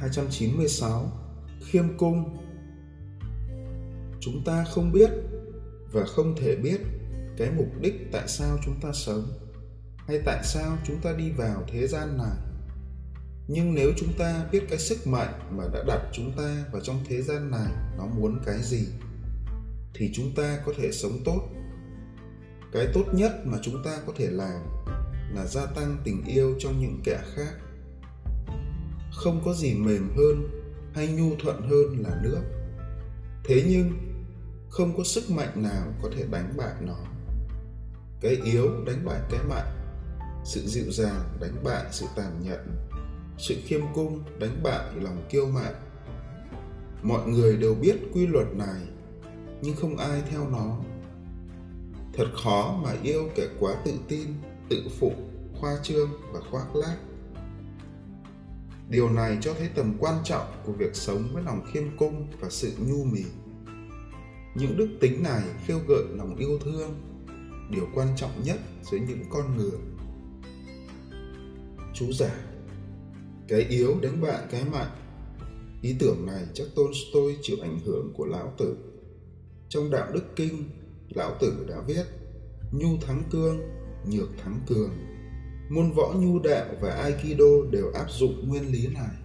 296 Khiêm cung. Chúng ta không biết và không thể biết cái mục đích tại sao chúng ta sống hay tại sao chúng ta đi vào thế gian này. Nhưng nếu chúng ta biết cái sức mạnh mà đã đặt chúng ta vào trong thế gian này, nó muốn cái gì, thì chúng ta có thể sống tốt. Cái tốt nhất mà chúng ta có thể làm là gia tăng tình yêu trong những kẻ khác không có gì mềm hơn hay nhu thuận hơn là nước. Thế nhưng, không có sức mạnh nào có thể đánh bại nó. Cái yếu đánh bại cái mạnh, sự dịu dàng đánh bại sự tàn nhẫn, sự khiêm cung đánh bại lòng kiêu mạn. Mọi người đều biết quy luật này, nhưng không ai theo nó. Thật khó mà yêu kẻ quá tự tin, tự phụ, khoa trương và khoác lác điều này cho thấy tầm quan trọng của việc sống với lòng khiêm cung và sự nhu mì. Những đức tính này khêu gợi lòng yêu thương, điều quan trọng nhất giữa những con người. Chú giải cái yếu đánh bại cái mạnh. Ý tưởng này chắc tolstoy chịu ảnh hưởng của lão tử. Trong đạo đức kinh, lão tử đã viết, nhu thắng cương, nhược thắng cường môn võ nhu đạo và aikido đều áp dụng nguyên lý này.